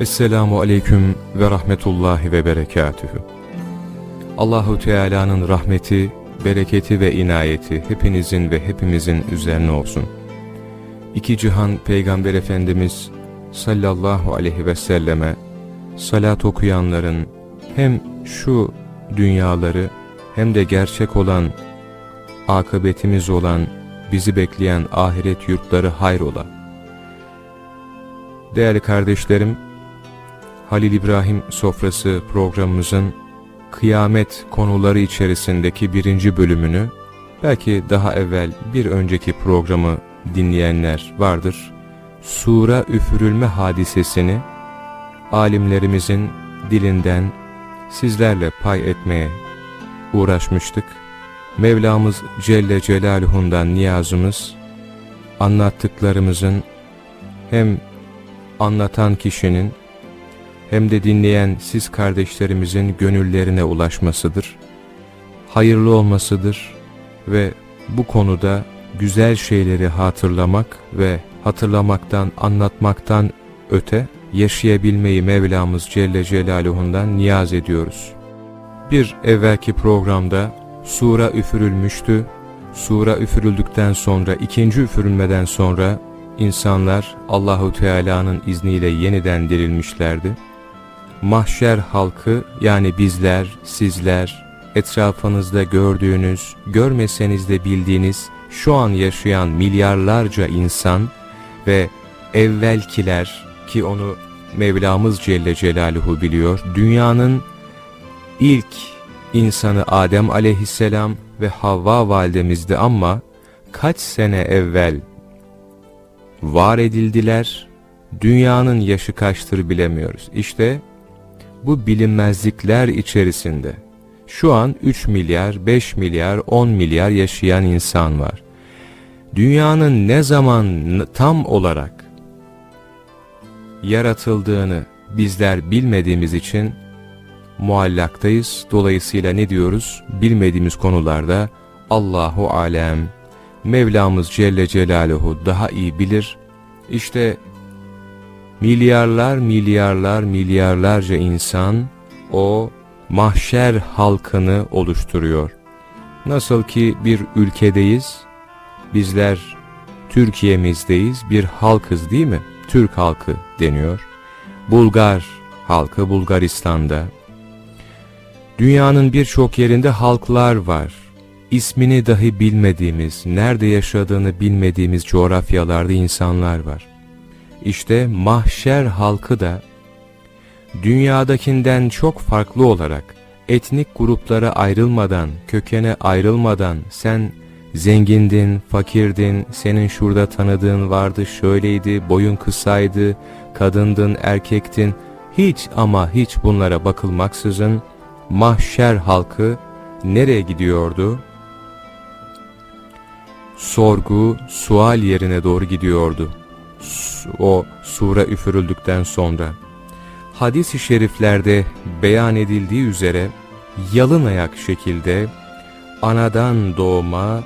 Esselamu Aleyküm ve Rahmetullahi ve Berekatühü. Allahu Teala'nın rahmeti, bereketi ve inayeti hepinizin ve hepimizin üzerine olsun. İki cihan Peygamber Efendimiz sallallahu aleyhi ve selleme salat okuyanların hem şu dünyaları hem de gerçek olan akıbetimiz olan bizi bekleyen ahiret yurtları hayrola. Değerli kardeşlerim, Halil İbrahim Sofrası programımızın kıyamet konuları içerisindeki birinci bölümünü belki daha evvel bir önceki programı dinleyenler vardır. Sura üfürülme hadisesini alimlerimizin dilinden sizlerle pay etmeye uğraşmıştık. Mevlamız Celle Celaluhu'ndan niyazımız anlattıklarımızın hem anlatan kişinin hem de dinleyen siz kardeşlerimizin gönüllerine ulaşmasıdır. Hayırlı olmasıdır ve bu konuda güzel şeyleri hatırlamak ve hatırlamaktan, anlatmaktan öte yaşayabilmeyi Mevlamız Celle Celaluhu'ndan niyaz ediyoruz. Bir evvelki programda sura üfürülmüştü. Sura üfürüldükten sonra, ikinci üfürülmeden sonra insanlar Allahu Teala'nın izniyle yeniden dirilmişlerdi mahşer halkı yani bizler, sizler, etrafınızda gördüğünüz, görmeseniz de bildiğiniz şu an yaşayan milyarlarca insan ve evvelkiler ki onu Mevlamız Celle Celaluhu biliyor, dünyanın ilk insanı Adem aleyhisselam ve Havva validemizdi ama kaç sene evvel var edildiler, dünyanın yaşı kaçtır bilemiyoruz. İşte bu bilinmezlikler içerisinde şu an 3 milyar, 5 milyar, 10 milyar yaşayan insan var. Dünyanın ne zaman tam olarak yaratıldığını bizler bilmediğimiz için muallaktayız. Dolayısıyla ne diyoruz? Bilmediğimiz konularda Allahu alem, Mevlamız Celle Celaluhu daha iyi bilir. İşte milyarlar milyarlar milyarlarca insan o mahşer halkını oluşturuyor. Nasıl ki bir ülkedeyiz, bizler Türkiye'mizdeyiz, bir halkız değil mi? Türk halkı deniyor. Bulgar halkı Bulgaristan'da. Dünyanın birçok yerinde halklar var. İsmini dahi bilmediğimiz, nerede yaşadığını bilmediğimiz coğrafyalarda insanlar var. İşte mahşer halkı da dünyadakinden çok farklı olarak etnik gruplara ayrılmadan, kökene ayrılmadan sen zengindin, fakirdin, senin şurada tanıdığın vardı, şöyleydi, boyun kısaydı, kadındın, erkektin, hiç ama hiç bunlara bakılmaksızın mahşer halkı nereye gidiyordu? Sorgu, sual yerine doğru gidiyordu o sure üfürüldükten sonra hadis-i şeriflerde beyan edildiği üzere yalın ayak şekilde anadan doğma,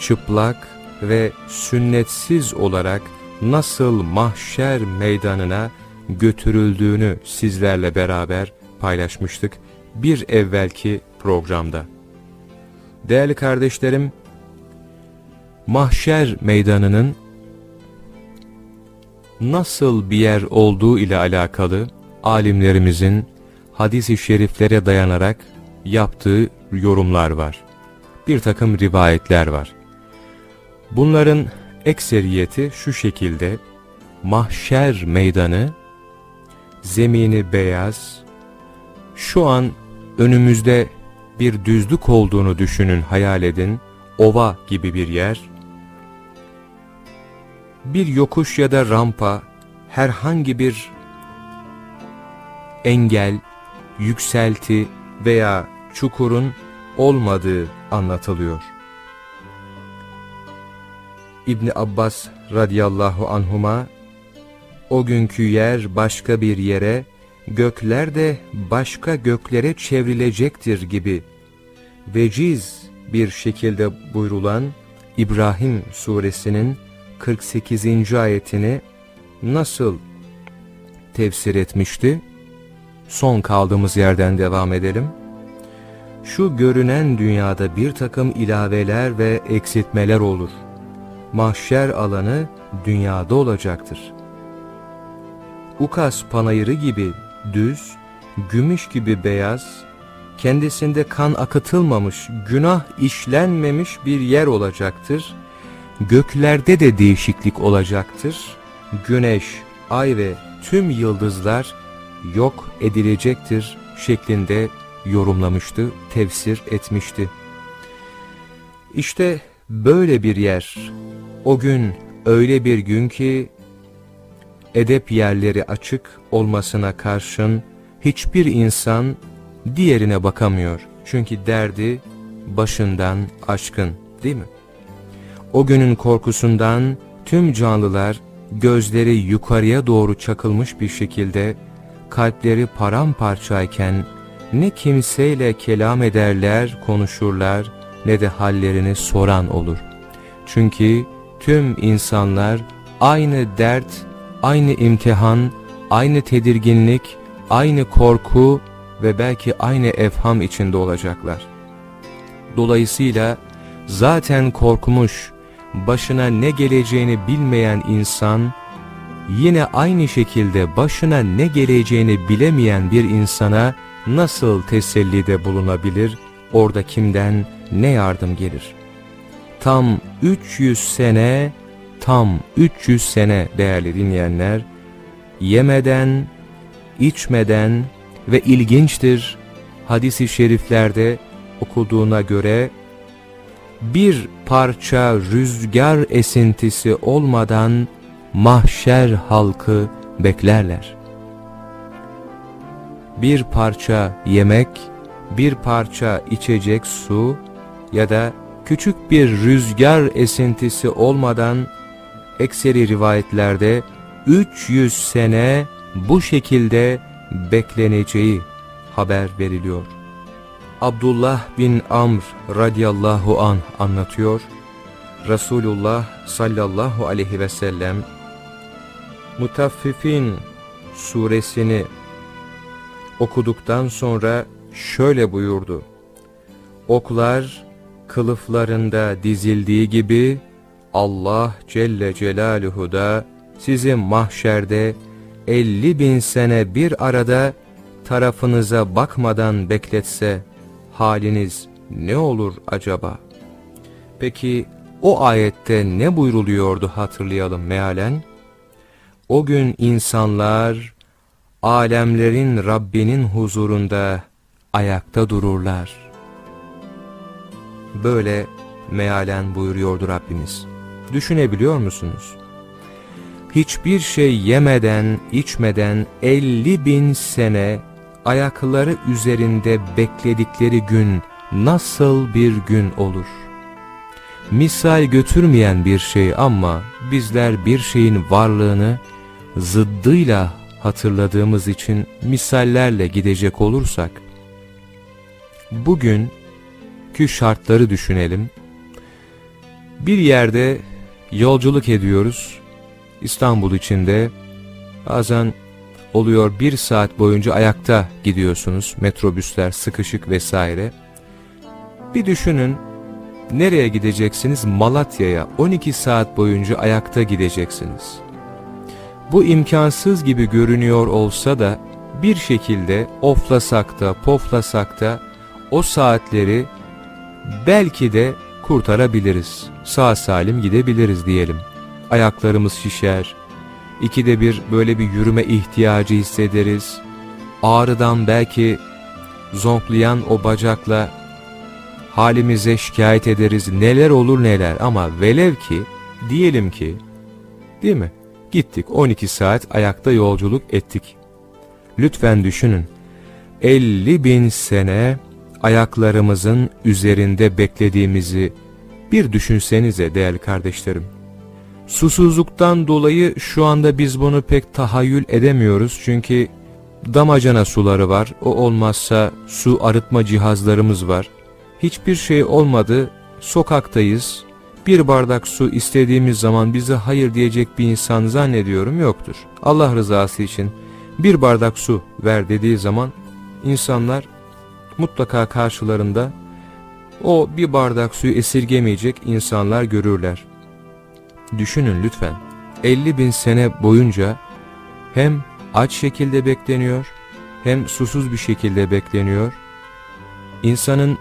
çıplak ve sünnetsiz olarak nasıl mahşer meydanına götürüldüğünü sizlerle beraber paylaşmıştık bir evvelki programda. Değerli kardeşlerim, mahşer meydanının nasıl bir yer olduğu ile alakalı alimlerimizin hadis-i şeriflere dayanarak yaptığı yorumlar var. Bir takım rivayetler var. Bunların ekseriyeti şu şekilde, mahşer meydanı, zemini beyaz, şu an önümüzde bir düzlük olduğunu düşünün, hayal edin, ova gibi bir yer, bir yokuş ya da rampa, herhangi bir engel, yükselti veya çukurun olmadığı anlatılıyor. İbni Abbas radıyallahu anhuma, o günkü yer başka bir yere, gökler de başka göklere çevrilecektir gibi veciz bir şekilde buyrulan İbrahim suresinin 48. ayetini nasıl tefsir etmişti? Son kaldığımız yerden devam edelim. Şu görünen dünyada bir takım ilaveler ve eksiltmeler olur. Mahşer alanı dünyada olacaktır. Ukas panayırı gibi düz, gümüş gibi beyaz, kendisinde kan akıtılmamış, günah işlenmemiş bir yer olacaktır. Göklerde de değişiklik olacaktır. Güneş, ay ve tüm yıldızlar yok edilecektir şeklinde yorumlamıştı, tefsir etmişti. İşte böyle bir yer, o gün öyle bir gün ki, edep yerleri açık olmasına karşın hiçbir insan diğerine bakamıyor. Çünkü derdi başından aşkın değil mi? O günün korkusundan tüm canlılar gözleri yukarıya doğru çakılmış bir şekilde kalpleri paramparçayken ne kimseyle kelam ederler, konuşurlar ne de hallerini soran olur. Çünkü tüm insanlar aynı dert, aynı imtihan, aynı tedirginlik, aynı korku ve belki aynı efham içinde olacaklar. Dolayısıyla zaten korkmuş, başına ne geleceğini bilmeyen insan, yine aynı şekilde başına ne geleceğini bilemeyen bir insana nasıl tesellide bulunabilir, orada kimden ne yardım gelir? Tam 300 sene, tam 300 sene değerli dinleyenler, yemeden, içmeden ve ilginçtir hadisi şeriflerde okuduğuna göre bir parça rüzgar esintisi olmadan mahşer halkı beklerler. Bir parça yemek, bir parça içecek su ya da küçük bir rüzgar esintisi olmadan ekseri rivayetlerde 300 sene bu şekilde bekleneceği haber veriliyor. Abdullah bin Amr radıyallahu an anlatıyor. Resulullah sallallahu aleyhi ve sellem Mutaffifin suresini okuduktan sonra şöyle buyurdu. Oklar kılıflarında dizildiği gibi Allah Celle Celaluhu da sizi mahşerde elli bin sene bir arada tarafınıza bakmadan bekletse haliniz ne olur acaba? Peki o ayette ne buyruluyordu hatırlayalım mealen? O gün insanlar alemlerin Rabbinin huzurunda ayakta dururlar. Böyle mealen buyuruyordu Rabbimiz. Düşünebiliyor musunuz? Hiçbir şey yemeden, içmeden 50 bin sene ayakları üzerinde bekledikleri gün nasıl bir gün olur? Misal götürmeyen bir şey ama bizler bir şeyin varlığını zıddıyla hatırladığımız için misallerle gidecek olursak, bugün ki şartları düşünelim. Bir yerde yolculuk ediyoruz, İstanbul içinde, bazen oluyor bir saat boyunca ayakta gidiyorsunuz, metrobüsler sıkışık vesaire. Bir düşünün, nereye gideceksiniz? Malatya'ya 12 saat boyunca ayakta gideceksiniz. Bu imkansız gibi görünüyor olsa da bir şekilde oflasak da poflasak da o saatleri belki de kurtarabiliriz. Sağ salim gidebiliriz diyelim. Ayaklarımız şişer. İkide bir böyle bir yürüme ihtiyacı hissederiz. Ağrıdan belki zonklayan o bacakla halimize şikayet ederiz. Neler olur neler ama velev ki diyelim ki değil mi? Gittik 12 saat ayakta yolculuk ettik. Lütfen düşünün. 50 bin sene ayaklarımızın üzerinde beklediğimizi bir düşünsenize değerli kardeşlerim. Susuzluktan dolayı şu anda biz bunu pek tahayyül edemiyoruz çünkü damacana suları var. O olmazsa su arıtma cihazlarımız var. Hiçbir şey olmadı, sokaktayız. Bir bardak su istediğimiz zaman bize hayır diyecek bir insan zannediyorum yoktur. Allah rızası için bir bardak su ver dediği zaman insanlar mutlaka karşılarında o bir bardak suyu esirgemeyecek insanlar görürler. Düşünün lütfen 50 bin sene boyunca hem aç şekilde bekleniyor hem susuz bir şekilde bekleniyor. İnsanın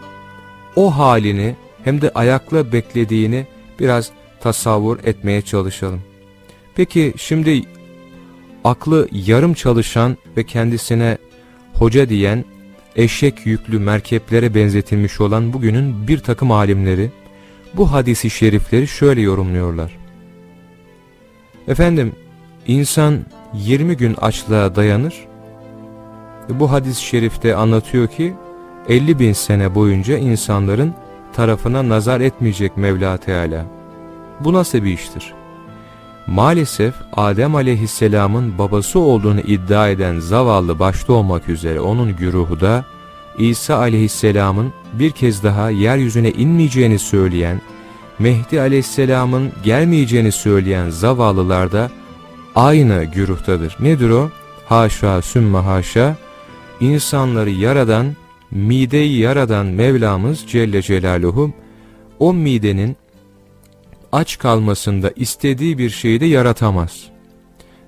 o halini hem de ayakla beklediğini biraz tasavvur etmeye çalışalım. Peki şimdi aklı yarım çalışan ve kendisine hoca diyen eşek yüklü merkeplere benzetilmiş olan bugünün bir takım alimleri bu hadisi şerifleri şöyle yorumluyorlar. Efendim insan 20 gün açlığa dayanır. Bu hadis-i şerifte anlatıyor ki 50 bin sene boyunca insanların tarafına nazar etmeyecek Mevla Teala. Bu nasıl bir iştir? Maalesef Adem aleyhisselamın babası olduğunu iddia eden zavallı başta olmak üzere onun güruhu da İsa aleyhisselamın bir kez daha yeryüzüne inmeyeceğini söyleyen, Mehdi aleyhisselamın gelmeyeceğini söyleyen zavallılar da aynı güruhtadır. Nedir o? Haşa sümme haşa, insanları yaradan, mideyi yaradan Mevlamız Celle Celaluhu, o midenin aç kalmasında istediği bir şeyi de yaratamaz.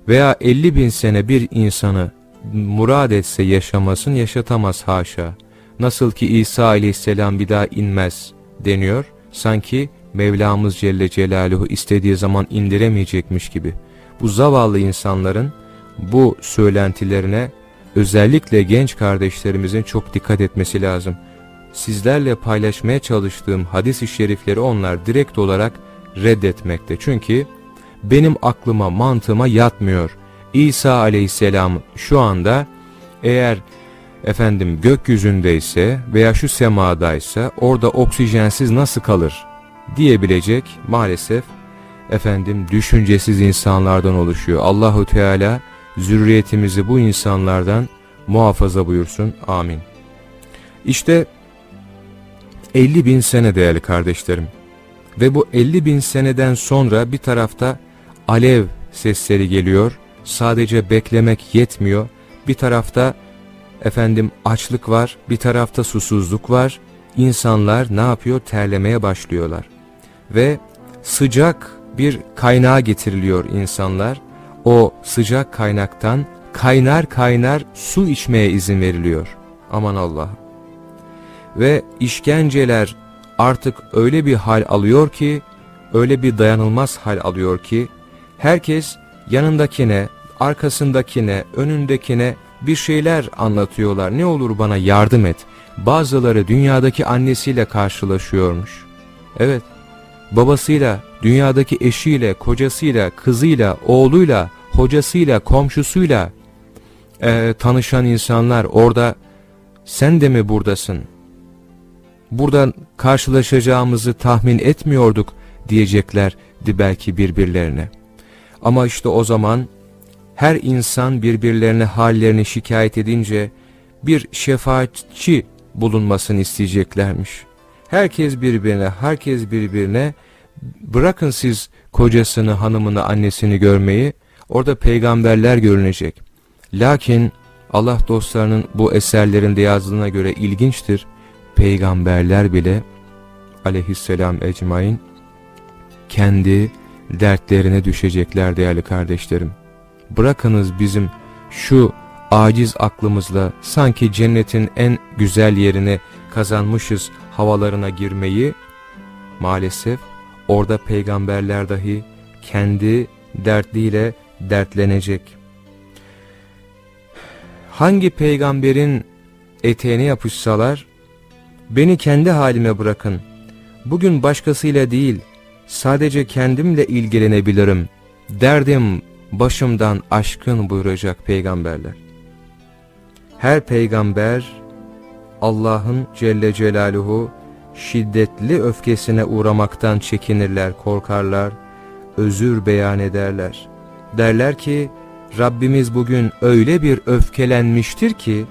Veya 50 bin sene bir insanı murad etse yaşamasın yaşatamaz haşa. Nasıl ki İsa aleyhisselam bir daha inmez deniyor. Sanki Mevlamız Celle Celaluhu istediği zaman indiremeyecekmiş gibi. Bu zavallı insanların bu söylentilerine özellikle genç kardeşlerimizin çok dikkat etmesi lazım. Sizlerle paylaşmaya çalıştığım hadis-i şerifleri onlar direkt olarak reddetmekte. Çünkü benim aklıma mantığıma yatmıyor. İsa aleyhisselam şu anda eğer efendim gökyüzündeyse veya şu semadaysa orada oksijensiz nasıl kalır diyebilecek maalesef efendim düşüncesiz insanlardan oluşuyor. Allahu Teala zürriyetimizi bu insanlardan muhafaza buyursun. Amin. İşte 50 bin sene değerli kardeşlerim. Ve bu 50 bin seneden sonra bir tarafta alev sesleri geliyor. Sadece beklemek yetmiyor. Bir tarafta efendim açlık var, bir tarafta susuzluk var. İnsanlar ne yapıyor? Terlemeye başlıyorlar. Ve sıcak bir kaynağa getiriliyor insanlar. O sıcak kaynaktan kaynar kaynar su içmeye izin veriliyor. Aman Allah. Ve işkenceler artık öyle bir hal alıyor ki, öyle bir dayanılmaz hal alıyor ki, herkes yanındakine, arkasındakine, önündekine bir şeyler anlatıyorlar. Ne olur bana yardım et. Bazıları dünyadaki annesiyle karşılaşıyormuş. Evet, babasıyla, dünyadaki eşiyle, kocasıyla, kızıyla, oğluyla, hocasıyla, komşusuyla e, tanışan insanlar orada sen de mi buradasın? Buradan karşılaşacağımızı tahmin etmiyorduk diyeceklerdi belki birbirlerine. Ama işte o zaman her insan birbirlerine hallerini şikayet edince bir şefaatçi bulunmasını isteyeceklermiş. Herkes birbirine, herkes birbirine bırakın siz kocasını, hanımını, annesini görmeyi, orada peygamberler görünecek. Lakin Allah dostlarının bu eserlerinde yazdığına göre ilginçtir. Peygamberler bile aleyhisselam ecmain kendi dertlerine düşecekler değerli kardeşlerim. Bırakınız bizim şu aciz aklımızla sanki cennetin en güzel yerini kazanmışız havalarına girmeyi, maalesef orada peygamberler dahi kendi dertliyle dertlenecek. Hangi peygamberin eteğine yapışsalar, beni kendi halime bırakın, bugün başkasıyla değil, sadece kendimle ilgilenebilirim, derdim başımdan aşkın buyuracak peygamberler. Her peygamber Allah'ın Celle Celaluhu şiddetli öfkesine uğramaktan çekinirler, korkarlar, özür beyan ederler. Derler ki Rabbimiz bugün öyle bir öfkelenmiştir ki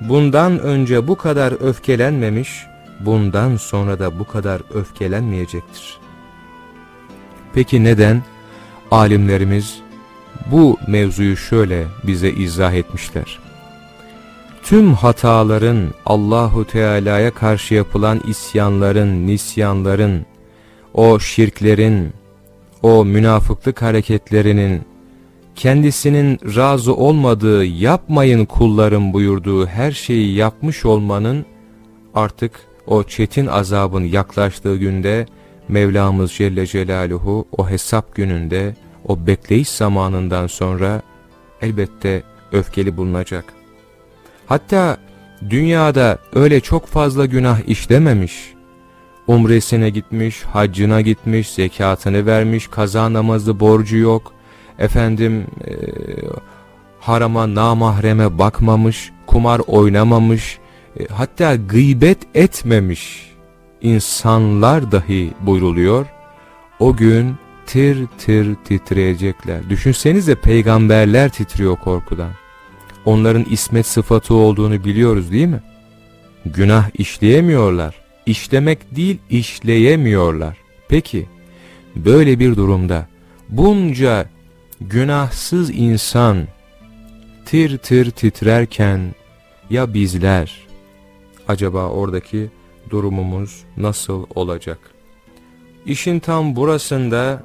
bundan önce bu kadar öfkelenmemiş, bundan sonra da bu kadar öfkelenmeyecektir. Peki neden alimlerimiz bu mevzuyu şöyle bize izah etmişler. Tüm hataların Allahu Teala'ya karşı yapılan isyanların, nisyanların, o şirklerin, o münafıklık hareketlerinin kendisinin razı olmadığı yapmayın kullarım buyurduğu her şeyi yapmış olmanın artık o çetin azabın yaklaştığı günde Mevlamız Celle Celaluhu o hesap gününde o bekleyiş zamanından sonra elbette öfkeli bulunacak. Hatta dünyada öyle çok fazla günah işlememiş, umresine gitmiş, haccına gitmiş, zekatını vermiş, kaza namazı borcu yok, efendim e, harama namahreme bakmamış, kumar oynamamış, e, hatta gıybet etmemiş insanlar dahi buyruluyor. O gün tir tir titreyecekler. Düşünsenize peygamberler titriyor korkudan. Onların ismet sıfatı olduğunu biliyoruz değil mi? Günah işleyemiyorlar. İşlemek değil işleyemiyorlar. Peki böyle bir durumda bunca günahsız insan tir tir titrerken ya bizler acaba oradaki durumumuz nasıl olacak? İşin tam burasında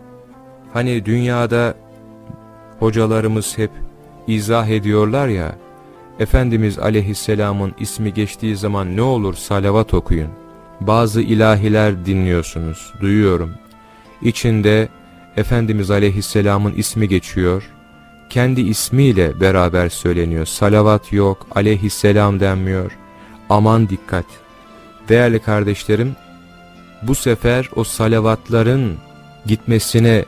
hani dünyada hocalarımız hep izah ediyorlar ya Efendimiz aleyhisselamın ismi geçtiği zaman ne olur salavat okuyun. Bazı ilahiler dinliyorsunuz, duyuyorum. İçinde Efendimiz aleyhisselamın ismi geçiyor. Kendi ismiyle beraber söyleniyor. Salavat yok, aleyhisselam denmiyor. Aman dikkat. Değerli kardeşlerim, bu sefer o salavatların gitmesine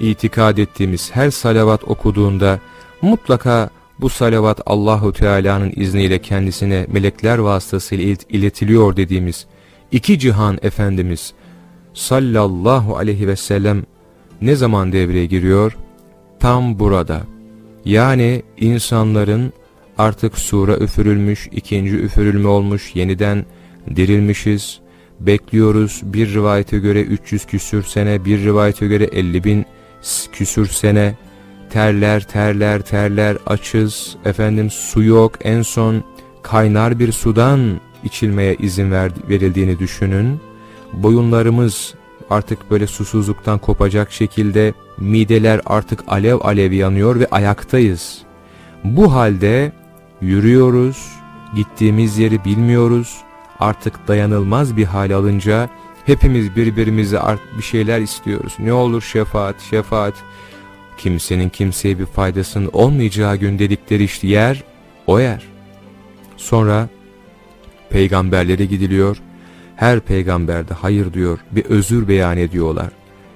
itikad ettiğimiz her salavat okuduğunda mutlaka bu salavat Allahu Teala'nın izniyle kendisine melekler vasıtasıyla iletiliyor dediğimiz iki cihan Efendimiz sallallahu aleyhi ve sellem ne zaman devreye giriyor? Tam burada. Yani insanların artık sura üfürülmüş, ikinci üfürülme olmuş, yeniden dirilmişiz, bekliyoruz. Bir rivayete göre 300 küsür sene, bir rivayete göre 50 bin küsür sene, terler terler terler açız, efendim su yok, en son kaynar bir sudan içilmeye izin ver, verildiğini düşünün. Boyunlarımız artık böyle susuzluktan kopacak şekilde mideler artık alev alev yanıyor ve ayaktayız. Bu halde yürüyoruz, gittiğimiz yeri bilmiyoruz, artık dayanılmaz bir hal alınca hepimiz birbirimize bir şeyler istiyoruz. Ne olur şefaat, şefaat. Kimsenin kimseye bir faydasının olmayacağı gün dedikleri işte yer, o yer. Sonra peygamberlere gidiliyor. Her peygamberde hayır diyor, bir özür beyan ediyorlar.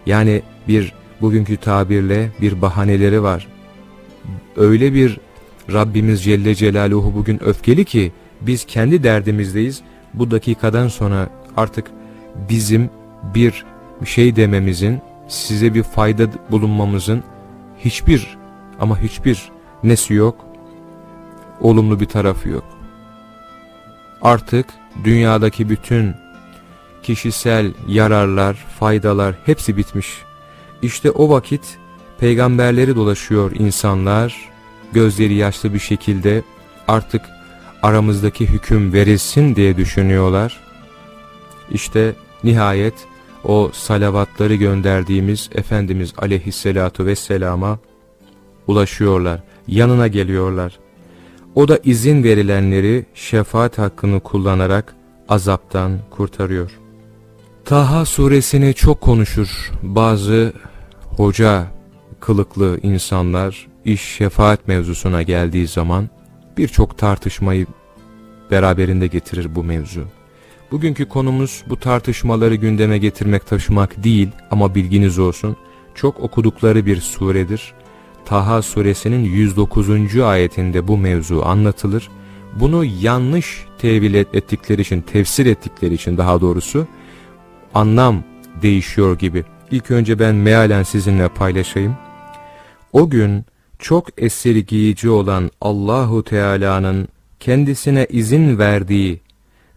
Yani bir bugünkü tabirle bir bahaneleri var. Öyle bir Rabbimiz Celle Celaluhu bugün öfkeli ki biz kendi derdimizdeyiz bu dakikadan sonra artık bizim bir şey dememizin, size bir fayda bulunmamızın hiçbir ama hiçbir nesi yok, olumlu bir tarafı yok. Artık dünyadaki bütün kişisel yararlar, faydalar hepsi bitmiş. İşte o vakit peygamberleri dolaşıyor insanlar, gözleri yaşlı bir şekilde artık aramızdaki hüküm verilsin diye düşünüyorlar. İşte nihayet o salavatları gönderdiğimiz Efendimiz aleyhissalatu vesselama ulaşıyorlar, yanına geliyorlar. O da izin verilenleri şefaat hakkını kullanarak azaptan kurtarıyor. Taha suresini çok konuşur bazı hoca kılıklı insanlar iş şefaat mevzusuna geldiği zaman birçok tartışmayı beraberinde getirir bu mevzu. Bugünkü konumuz bu tartışmaları gündeme getirmek taşımak değil ama bilginiz olsun. Çok okudukları bir suredir. Taha suresinin 109. ayetinde bu mevzu anlatılır. Bunu yanlış tevil ettikleri için, tefsir ettikleri için daha doğrusu anlam değişiyor gibi. İlk önce ben mealen sizinle paylaşayım. O gün çok esirgiyici olan Allahu Teala'nın kendisine izin verdiği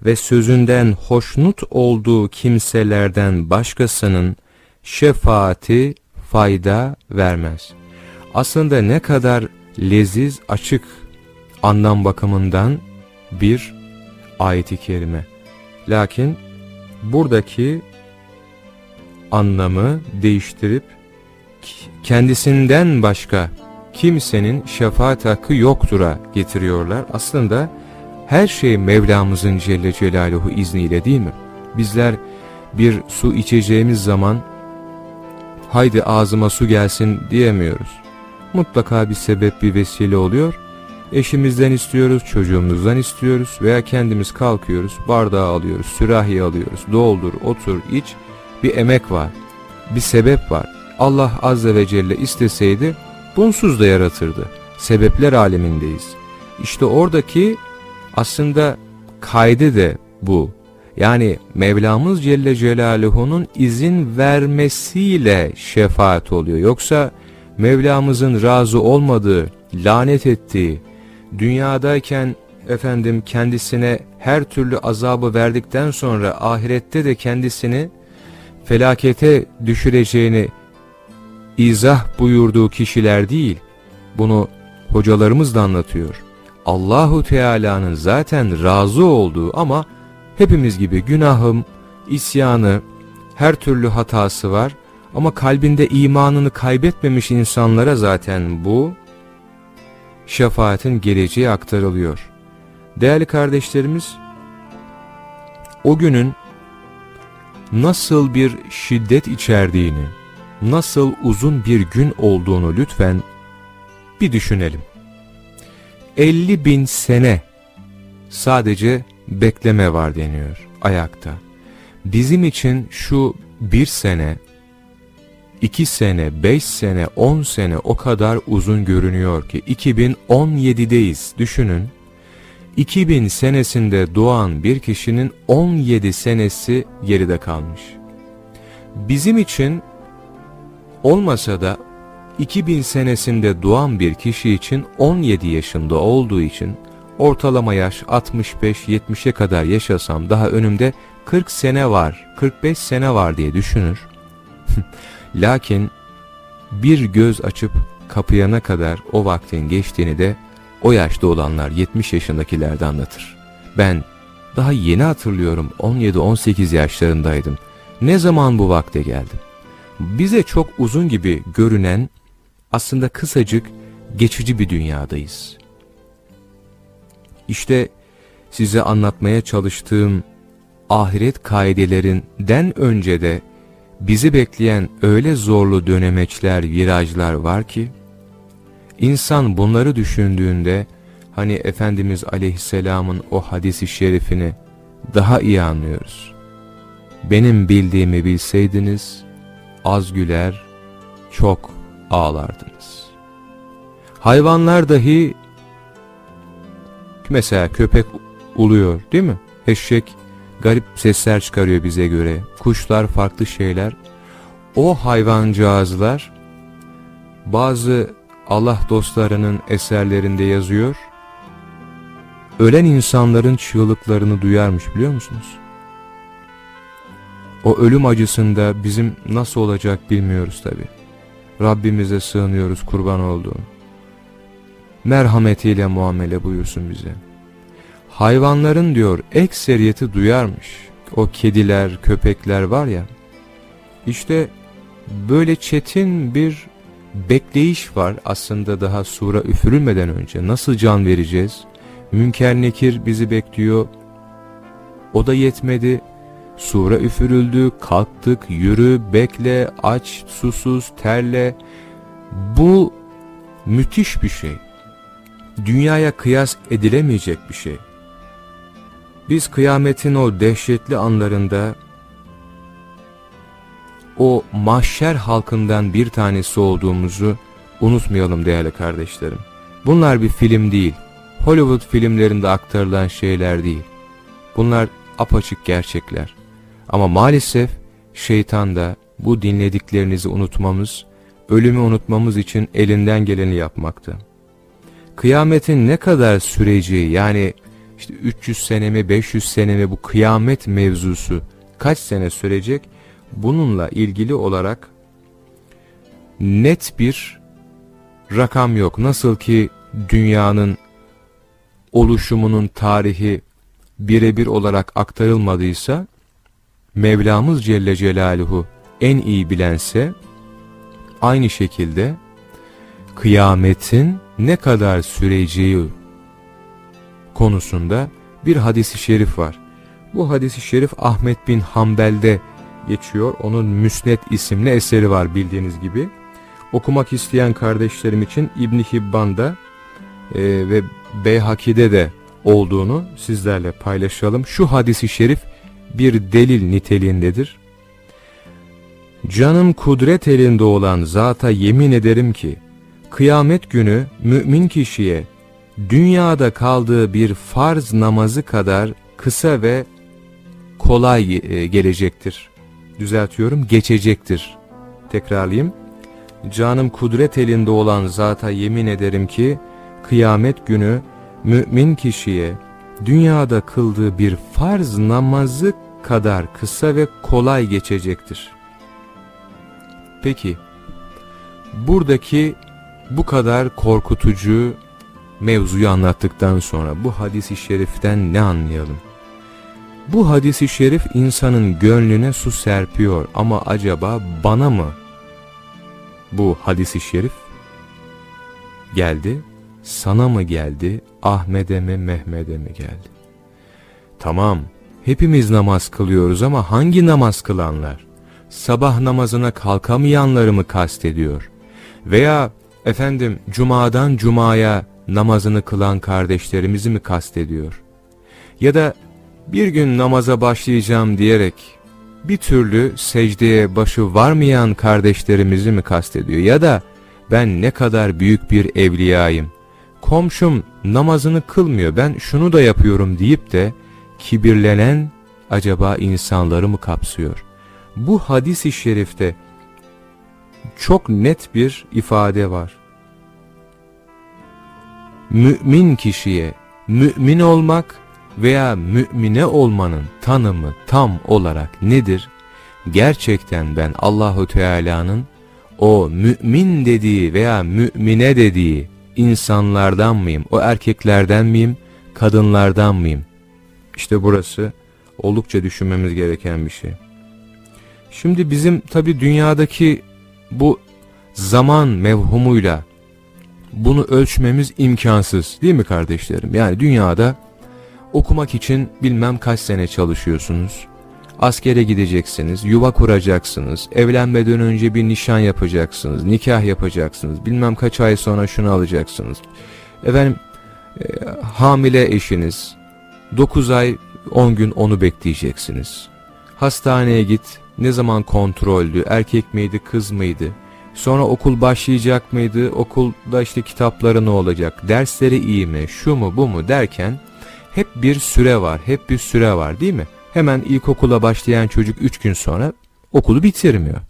ve sözünden hoşnut olduğu kimselerden başkasının şefaati fayda vermez. aslında ne kadar leziz, açık anlam bakımından bir ayeti kerime. Lakin buradaki anlamı değiştirip kendisinden başka kimsenin şefaat hakkı yoktura getiriyorlar. Aslında her şey Mevlamızın Celle Celaluhu izniyle değil mi? Bizler bir su içeceğimiz zaman haydi ağzıma su gelsin diyemiyoruz. Mutlaka bir sebep bir vesile oluyor. Eşimizden istiyoruz, çocuğumuzdan istiyoruz veya kendimiz kalkıyoruz, bardağı alıyoruz, sürahi alıyoruz, doldur, otur, iç. Bir emek var, bir sebep var. Allah Azze ve Celle isteseydi bunsuz da yaratırdı. Sebepler alemindeyiz. İşte oradaki aslında kaydı de bu. Yani Mevlamız Celle Celaluhu'nun izin vermesiyle şefaat oluyor. Yoksa Mevlamızın razı olmadığı, lanet ettiği, dünyadayken efendim kendisine her türlü azabı verdikten sonra ahirette de kendisini felakete düşüreceğini izah buyurduğu kişiler değil. Bunu hocalarımız da anlatıyor. Allahu Teala'nın zaten razı olduğu ama hepimiz gibi günahım, isyanı, her türlü hatası var ama kalbinde imanını kaybetmemiş insanlara zaten bu şefaatin geleceği aktarılıyor. Değerli kardeşlerimiz, o günün nasıl bir şiddet içerdiğini, nasıl uzun bir gün olduğunu lütfen bir düşünelim. 50 bin sene sadece bekleme var deniyor ayakta. Bizim için şu bir sene, iki sene, beş sene, on sene o kadar uzun görünüyor ki 2017'deyiz düşünün. 2000 senesinde doğan bir kişinin 17 senesi geride kalmış. Bizim için olmasa da 2000 senesinde doğan bir kişi için 17 yaşında olduğu için ortalama yaş 65-70'e kadar yaşasam daha önümde 40 sene var, 45 sene var diye düşünür. Lakin bir göz açıp kapayana kadar o vaktin geçtiğini de o yaşta olanlar 70 yaşındakilerde anlatır. Ben daha yeni hatırlıyorum 17-18 yaşlarındaydım. Ne zaman bu vakte geldim? Bize çok uzun gibi görünen aslında kısacık geçici bir dünyadayız. İşte size anlatmaya çalıştığım ahiret kaidelerinden önce de bizi bekleyen öyle zorlu dönemeçler, virajlar var ki, insan bunları düşündüğünde, hani Efendimiz Aleyhisselam'ın o hadisi şerifini daha iyi anlıyoruz. Benim bildiğimi bilseydiniz, az güler, çok ağlardınız. Hayvanlar dahi, mesela köpek uluyor değil mi? Eşek garip sesler çıkarıyor bize göre. Kuşlar farklı şeyler. O hayvancağızlar bazı Allah dostlarının eserlerinde yazıyor. Ölen insanların çığlıklarını duyarmış biliyor musunuz? O ölüm acısında bizim nasıl olacak bilmiyoruz tabi. Rabbimize sığınıyoruz kurban olduğum. Merhametiyle muamele buyursun bize hayvanların diyor ekseriyeti duyarmış. O kediler, köpekler var ya. İşte böyle çetin bir bekleyiş var aslında daha sura üfürülmeden önce. Nasıl can vereceğiz? Münker Nekir bizi bekliyor. O da yetmedi. Sura üfürüldü, kalktık, yürü, bekle, aç, susuz, terle. Bu müthiş bir şey. Dünyaya kıyas edilemeyecek bir şey. Biz kıyametin o dehşetli anlarında o mahşer halkından bir tanesi olduğumuzu unutmayalım değerli kardeşlerim. Bunlar bir film değil. Hollywood filmlerinde aktarılan şeyler değil. Bunlar apaçık gerçekler. Ama maalesef şeytan da bu dinlediklerinizi unutmamız, ölümü unutmamız için elinden geleni yapmakta. Kıyametin ne kadar süreceği yani işte 300 sene mi 500 sene mi bu kıyamet mevzusu kaç sene sürecek bununla ilgili olarak net bir rakam yok. Nasıl ki dünyanın oluşumunun tarihi birebir olarak aktarılmadıysa, Mevlamız Celle Celaluhu en iyi bilense, aynı şekilde kıyametin ne kadar süreceği konusunda bir hadisi şerif var. Bu hadisi şerif Ahmet bin Hanbel'de geçiyor. Onun Müsnet isimli eseri var bildiğiniz gibi. Okumak isteyen kardeşlerim için İbn Hibban'da e, ve Beyhaki'de de olduğunu sizlerle paylaşalım. Şu hadisi şerif bir delil niteliğindedir. Canım kudret elinde olan zata yemin ederim ki, kıyamet günü mümin kişiye dünyada kaldığı bir farz namazı kadar kısa ve kolay e, gelecektir. Düzeltiyorum, geçecektir. Tekrarlayayım. Canım kudret elinde olan zata yemin ederim ki, kıyamet günü mümin kişiye dünyada kıldığı bir farz namazı kadar kısa ve kolay geçecektir. Peki, buradaki bu kadar korkutucu mevzuyu anlattıktan sonra bu hadisi şeriften ne anlayalım? Bu hadisi şerif insanın gönlüne su serpiyor ama acaba bana mı bu hadisi şerif geldi? Sana mı geldi? Ahmet'e mi Mehmet'e mi geldi? Tamam hepimiz namaz kılıyoruz ama hangi namaz kılanlar? Sabah namazına kalkamayanları mı kastediyor? Veya efendim cumadan cumaya namazını kılan kardeşlerimizi mi kastediyor? Ya da bir gün namaza başlayacağım diyerek bir türlü secdeye başı varmayan kardeşlerimizi mi kastediyor? Ya da ben ne kadar büyük bir evliyayım, komşum namazını kılmıyor ben şunu da yapıyorum deyip de kibirlenen acaba insanları mı kapsıyor? Bu hadis-i şerifte çok net bir ifade var. Mümin kişiye mümin olmak veya mümine olmanın tanımı tam olarak nedir? Gerçekten ben Allahu Teala'nın o mümin dediği veya mümine dediği insanlardan mıyım? O erkeklerden miyim? Kadınlardan mıyım? İşte burası oldukça düşünmemiz gereken bir şey. Şimdi bizim tabi dünyadaki bu zaman mevhumuyla bunu ölçmemiz imkansız değil mi kardeşlerim? Yani dünyada okumak için bilmem kaç sene çalışıyorsunuz. Askere gideceksiniz, yuva kuracaksınız, evlenmeden önce bir nişan yapacaksınız, nikah yapacaksınız, bilmem kaç ay sonra şunu alacaksınız. Efendim, e, hamile eşiniz, 9 ay 10 gün onu bekleyeceksiniz. Hastaneye git, ne zaman kontroldü, erkek miydi, kız mıydı? Sonra okul başlayacak mıydı, okulda işte kitapları ne olacak, dersleri iyi mi, şu mu bu mu derken hep bir süre var, hep bir süre var değil mi? Hemen ilkokula başlayan çocuk 3 gün sonra okulu bitirmiyor.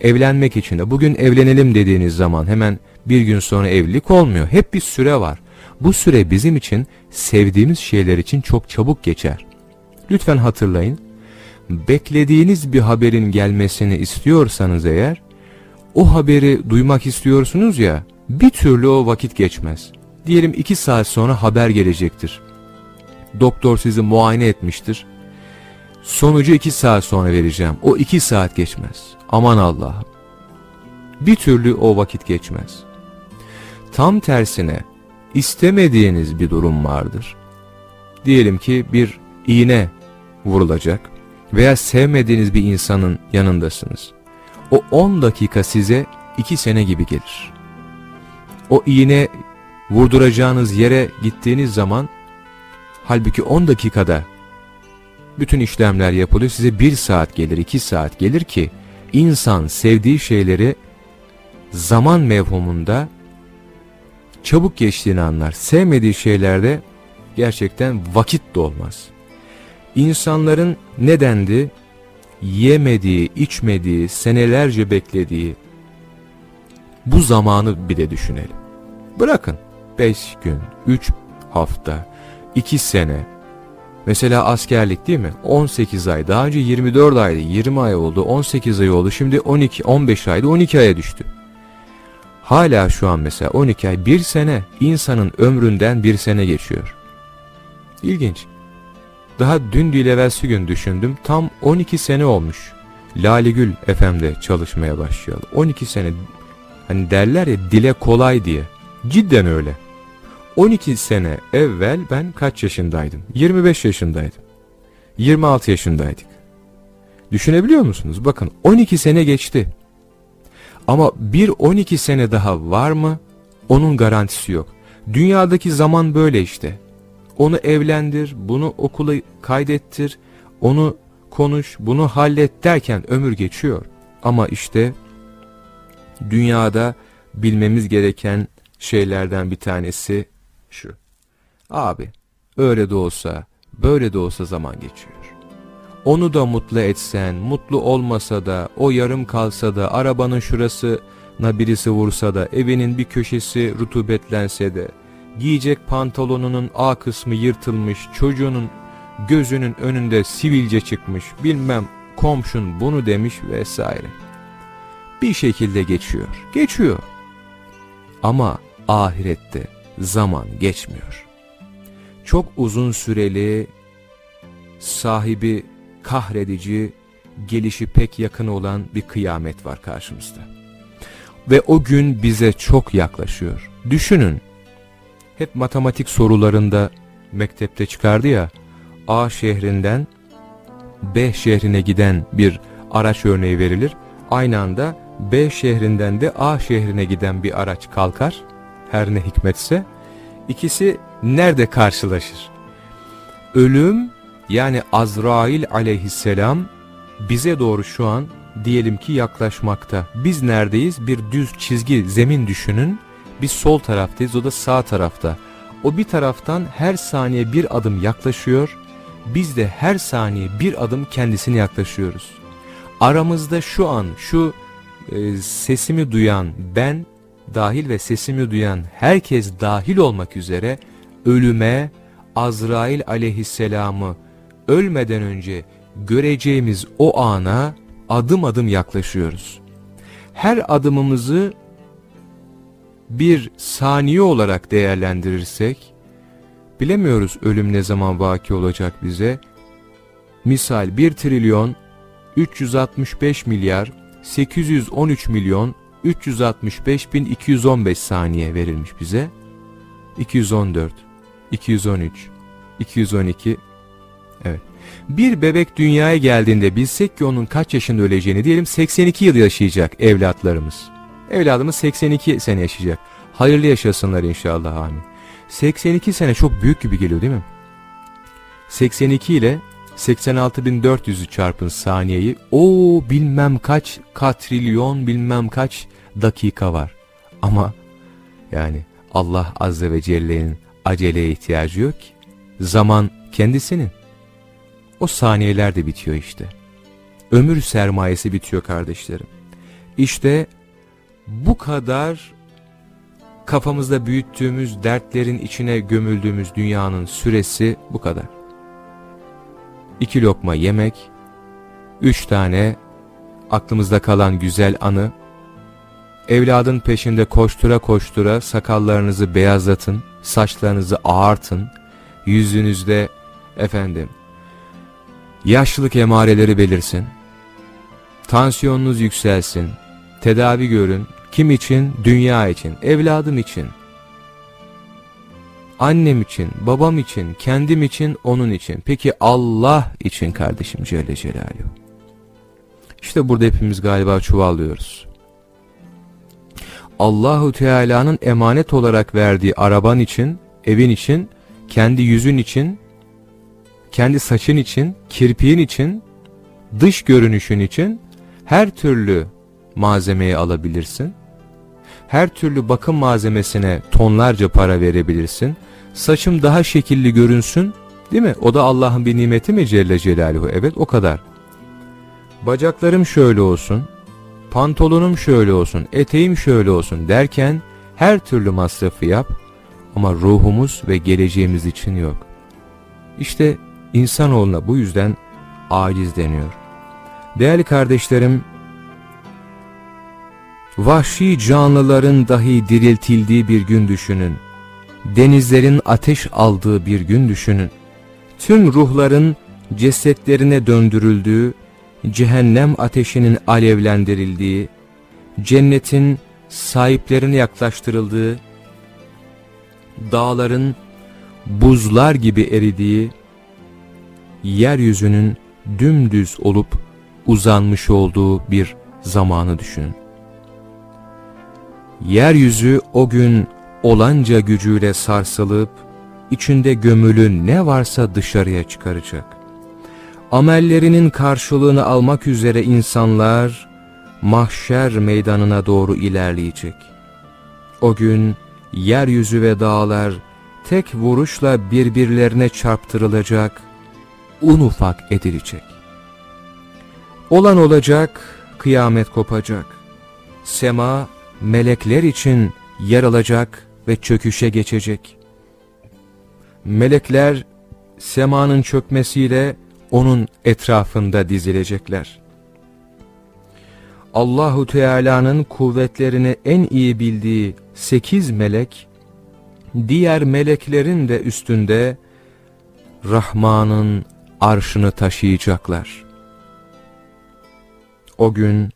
Evlenmek için de bugün evlenelim dediğiniz zaman hemen bir gün sonra evlilik olmuyor. Hep bir süre var. Bu süre bizim için sevdiğimiz şeyler için çok çabuk geçer. Lütfen hatırlayın. Beklediğiniz bir haberin gelmesini istiyorsanız eğer, o haberi duymak istiyorsunuz ya, bir türlü o vakit geçmez. Diyelim iki saat sonra haber gelecektir. Doktor sizi muayene etmiştir. Sonucu iki saat sonra vereceğim. O iki saat geçmez. Aman Allah'ım. Bir türlü o vakit geçmez. Tam tersine istemediğiniz bir durum vardır. Diyelim ki bir iğne vurulacak veya sevmediğiniz bir insanın yanındasınız. O 10 dakika size 2 sene gibi gelir. O iğne vurduracağınız yere gittiğiniz zaman halbuki 10 dakikada bütün işlemler yapılıyor. Size 1 saat gelir, 2 saat gelir ki insan sevdiği şeyleri zaman mevhumunda çabuk geçtiğini anlar. Sevmediği şeylerde gerçekten vakit de olmaz. İnsanların nedendi? Yemediği, içmediği, senelerce beklediği bu zamanı bir de düşünelim. Bırakın 5 gün, 3 hafta, 2 sene. Mesela askerlik değil mi? 18 ay. Daha önce 24 aydı. 20 ay oldu. 18 ay oldu. Şimdi 12, 15 ayda 12 aya düştü. Hala şu an mesela 12 ay bir sene insanın ömründen bir sene geçiyor. İlginç. Daha dün değil evvelsi gün düşündüm tam 12 sene olmuş. Laligül FM'de çalışmaya başlayalı. 12 sene hani derler ya dile kolay diye. Cidden öyle. 12 sene evvel ben kaç yaşındaydım? 25 yaşındaydım. 26 yaşındaydık. Düşünebiliyor musunuz? Bakın 12 sene geçti. Ama bir 12 sene daha var mı? Onun garantisi yok. Dünyadaki zaman böyle işte. Onu evlendir, bunu okula kaydettir, onu konuş, bunu hallet derken ömür geçiyor. Ama işte dünyada bilmemiz gereken şeylerden bir tanesi şu. Abi öyle de olsa, böyle de olsa zaman geçiyor. Onu da mutlu etsen, mutlu olmasa da, o yarım kalsa da, arabanın şurasına birisi vursa da, evinin bir köşesi rutubetlense de, giyecek pantolonunun A kısmı yırtılmış, çocuğunun gözünün önünde sivilce çıkmış, bilmem komşun bunu demiş vesaire. Bir şekilde geçiyor, geçiyor. Ama ahirette zaman geçmiyor. Çok uzun süreli, sahibi kahredici, gelişi pek yakın olan bir kıyamet var karşımızda. Ve o gün bize çok yaklaşıyor. Düşünün, hep matematik sorularında mektepte çıkardı ya, A şehrinden B şehrine giden bir araç örneği verilir. Aynı anda B şehrinden de A şehrine giden bir araç kalkar, her ne hikmetse. İkisi nerede karşılaşır? Ölüm yani Azrail aleyhisselam bize doğru şu an diyelim ki yaklaşmakta. Biz neredeyiz? Bir düz çizgi zemin düşünün. Biz sol taraftayız o da sağ tarafta. O bir taraftan her saniye bir adım yaklaşıyor. Biz de her saniye bir adım kendisine yaklaşıyoruz. Aramızda şu an şu e, sesimi duyan ben dahil ve sesimi duyan herkes dahil olmak üzere ölüme Azrail aleyhisselamı ölmeden önce göreceğimiz o ana adım adım yaklaşıyoruz. Her adımımızı bir saniye olarak değerlendirirsek, bilemiyoruz ölüm ne zaman vaki olacak bize. Misal 1 trilyon 365 milyar 813 milyon 365 bin 215 saniye verilmiş bize. 214, 213, 212, Evet. Bir bebek dünyaya geldiğinde bilsek ki onun kaç yaşında öleceğini diyelim 82 yıl yaşayacak evlatlarımız. Evladımız 82 sene yaşayacak. Hayırlı yaşasınlar inşallah amin. 82 sene çok büyük gibi geliyor değil mi? 82 ile 86.400'ü çarpın saniyeyi o bilmem kaç katrilyon bilmem kaç dakika var. Ama yani Allah Azze ve Celle'nin aceleye ihtiyacı yok ki. Zaman kendisinin. O saniyeler de bitiyor işte. Ömür sermayesi bitiyor kardeşlerim. İşte bu kadar kafamızda büyüttüğümüz dertlerin içine gömüldüğümüz dünyanın süresi bu kadar. İki lokma yemek, üç tane aklımızda kalan güzel anı, evladın peşinde koştura koştura sakallarınızı beyazlatın, saçlarınızı ağartın, yüzünüzde efendim yaşlılık emareleri belirsin, tansiyonunuz yükselsin, tedavi görün, kim için? Dünya için, evladım için, annem için, babam için, kendim için, onun için. Peki Allah için kardeşim Celle Celaluhu. İşte burada hepimiz galiba çuvallıyoruz. Allahu Teala'nın emanet olarak verdiği araban için, evin için, kendi yüzün için, kendi saçın için, kirpiğin için, dış görünüşün için her türlü malzemeyi alabilirsin. Her türlü bakım malzemesine tonlarca para verebilirsin. Saçım daha şekilli görünsün, değil mi? O da Allah'ın bir nimeti mi Celle Celaluhu? Evet o kadar. Bacaklarım şöyle olsun, pantolonum şöyle olsun, eteğim şöyle olsun derken her türlü masrafı yap ama ruhumuz ve geleceğimiz için yok. İşte İnsanoğluna bu yüzden aciz deniyor. Değerli kardeşlerim, Vahşi canlıların dahi diriltildiği bir gün düşünün. Denizlerin ateş aldığı bir gün düşünün. Tüm ruhların cesetlerine döndürüldüğü, cehennem ateşinin alevlendirildiği, cennetin sahiplerine yaklaştırıldığı, dağların buzlar gibi eridiği, yeryüzünün dümdüz olup uzanmış olduğu bir zamanı düşünün. Yeryüzü o gün olanca gücüyle sarsılıp, içinde gömülü ne varsa dışarıya çıkaracak. Amellerinin karşılığını almak üzere insanlar, mahşer meydanına doğru ilerleyecek. O gün yeryüzü ve dağlar tek vuruşla birbirlerine çarptırılacak, un ufak edilecek. Olan olacak, kıyamet kopacak. Sema melekler için yer alacak ve çöküşe geçecek. Melekler semanın çökmesiyle onun etrafında dizilecekler. Allahu Teala'nın kuvvetlerini en iyi bildiği sekiz melek, diğer meleklerin de üstünde Rahman'ın arşını taşıyacaklar. O gün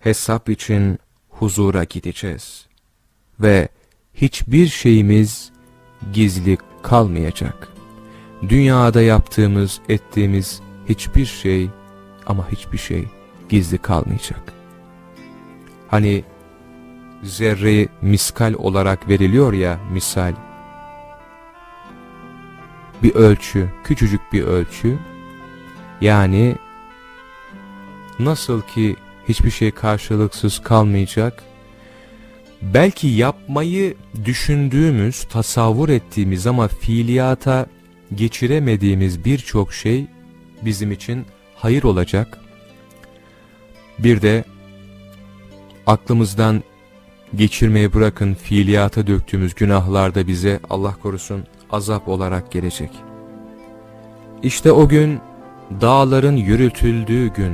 hesap için huzura gideceğiz ve hiçbir şeyimiz gizli kalmayacak. Dünyada yaptığımız, ettiğimiz hiçbir şey ama hiçbir şey gizli kalmayacak. Hani zerre miskal olarak veriliyor ya misal. Bir ölçü, küçücük bir ölçü. Yani nasıl ki hiçbir şey karşılıksız kalmayacak. Belki yapmayı düşündüğümüz, tasavvur ettiğimiz ama fiiliyata geçiremediğimiz birçok şey bizim için hayır olacak. Bir de aklımızdan geçirmeyi bırakın fiiliyata döktüğümüz günahlar da bize Allah korusun azap olarak gelecek. İşte o gün dağların yürütüldüğü gün,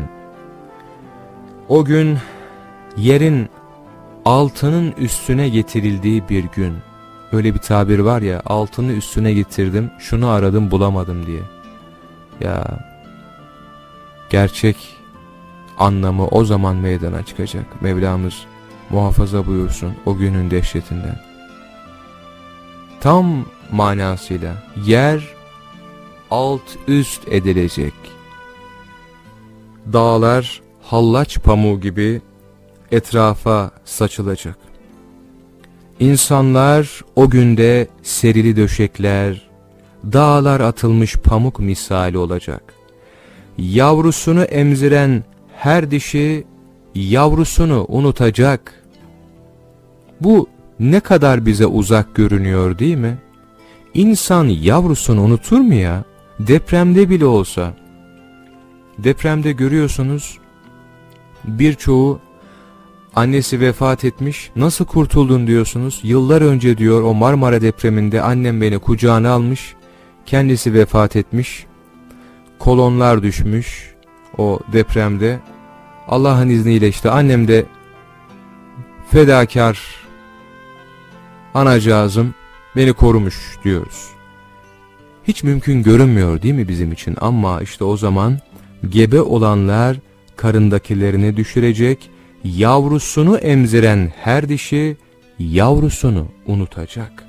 o gün yerin altının üstüne getirildiği bir gün. Öyle bir tabir var ya altını üstüne getirdim şunu aradım bulamadım diye. Ya gerçek anlamı o zaman meydana çıkacak. Mevlamız muhafaza buyursun o günün dehşetinden. Tam manasıyla yer alt üst edilecek. Dağlar hallaç pamuğu gibi etrafa saçılacak. İnsanlar o günde serili döşekler, dağlar atılmış pamuk misali olacak. Yavrusunu emziren her dişi yavrusunu unutacak. Bu ne kadar bize uzak görünüyor değil mi? İnsan yavrusunu unutur mu ya? Depremde bile olsa. Depremde görüyorsunuz birçoğu annesi vefat etmiş nasıl kurtuldun diyorsunuz. Yıllar önce diyor o Marmara depreminde annem beni kucağına almış kendisi vefat etmiş kolonlar düşmüş o depremde Allah'ın izniyle işte annem de fedakar anacağızım beni korumuş diyoruz. Hiç mümkün görünmüyor değil mi bizim için ama işte o zaman gebe olanlar karındakilerini düşürecek, yavrusunu emziren her dişi yavrusunu unutacak.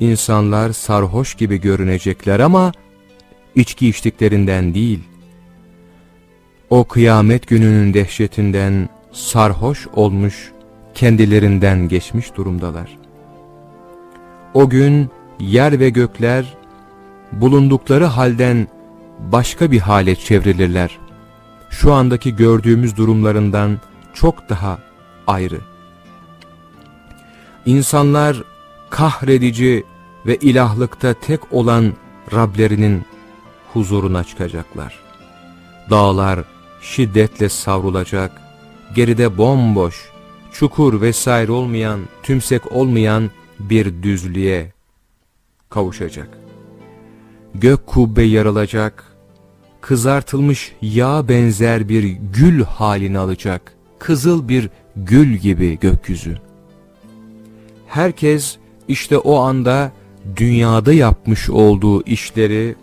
İnsanlar sarhoş gibi görünecekler ama içki içtiklerinden değil, o kıyamet gününün dehşetinden sarhoş olmuş, kendilerinden geçmiş durumdalar. O gün yer ve gökler bulundukları halden başka bir hale çevrilirler. Şu andaki gördüğümüz durumlarından çok daha ayrı. İnsanlar kahredici ve ilahlıkta tek olan Rablerinin huzuruna çıkacaklar. Dağlar şiddetle savrulacak, geride bomboş, çukur vesaire olmayan, tümsek olmayan bir düzlüğe kavuşacak. Gök kubbe yarılacak, kızartılmış yağ benzer bir gül halini alacak, kızıl bir gül gibi gökyüzü. Herkes işte o anda dünyada yapmış olduğu işleri,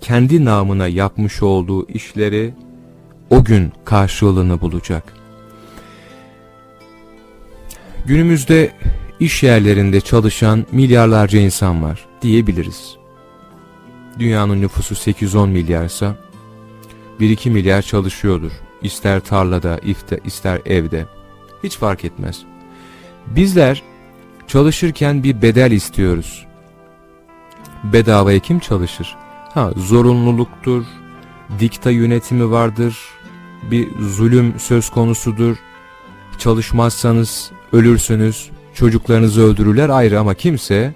kendi namına yapmış olduğu işleri o gün karşılığını bulacak. Günümüzde iş yerlerinde çalışan milyarlarca insan var diyebiliriz. Dünyanın nüfusu 810 milyarsa 1-2 milyar çalışıyordur. İster tarlada, ister evde. Hiç fark etmez. Bizler çalışırken bir bedel istiyoruz. Bedavaya kim çalışır? Ha zorunluluktur, dikta yönetimi vardır, bir zulüm söz konusudur. Çalışmazsanız ölürsünüz, çocuklarınızı öldürürler ayrı ama kimse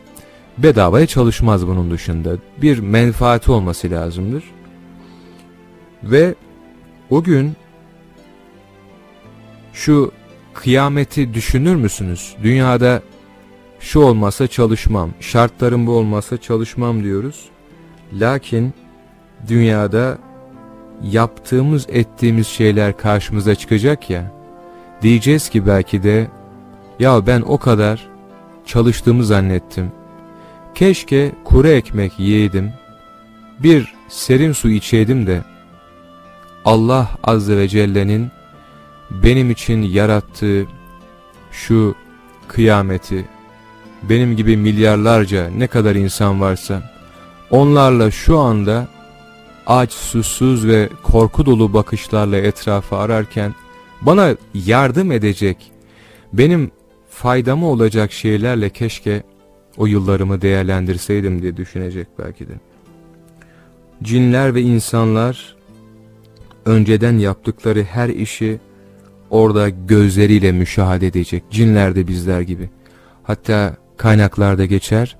bedavaya çalışmaz bunun dışında. Bir menfaati olması lazımdır. Ve o gün şu kıyameti düşünür müsünüz? Dünyada şu olmasa çalışmam, şartlarım bu olmasa çalışmam diyoruz. Lakin dünyada yaptığımız ettiğimiz şeyler karşımıza çıkacak ya, diyeceğiz ki belki de, ya ben o kadar çalıştığımı zannettim. Keşke kuru ekmek yiyeydim, bir serin su içeydim de, Allah Azze ve Celle'nin benim için yarattığı şu kıyameti, benim gibi milyarlarca ne kadar insan varsa, onlarla şu anda aç, susuz ve korku dolu bakışlarla etrafı ararken, bana yardım edecek, benim faydamı olacak şeylerle keşke o yıllarımı değerlendirseydim diye düşünecek belki de. Cinler ve insanlar önceden yaptıkları her işi orada gözleriyle müşahede edecek. Cinler de bizler gibi. Hatta kaynaklarda geçer.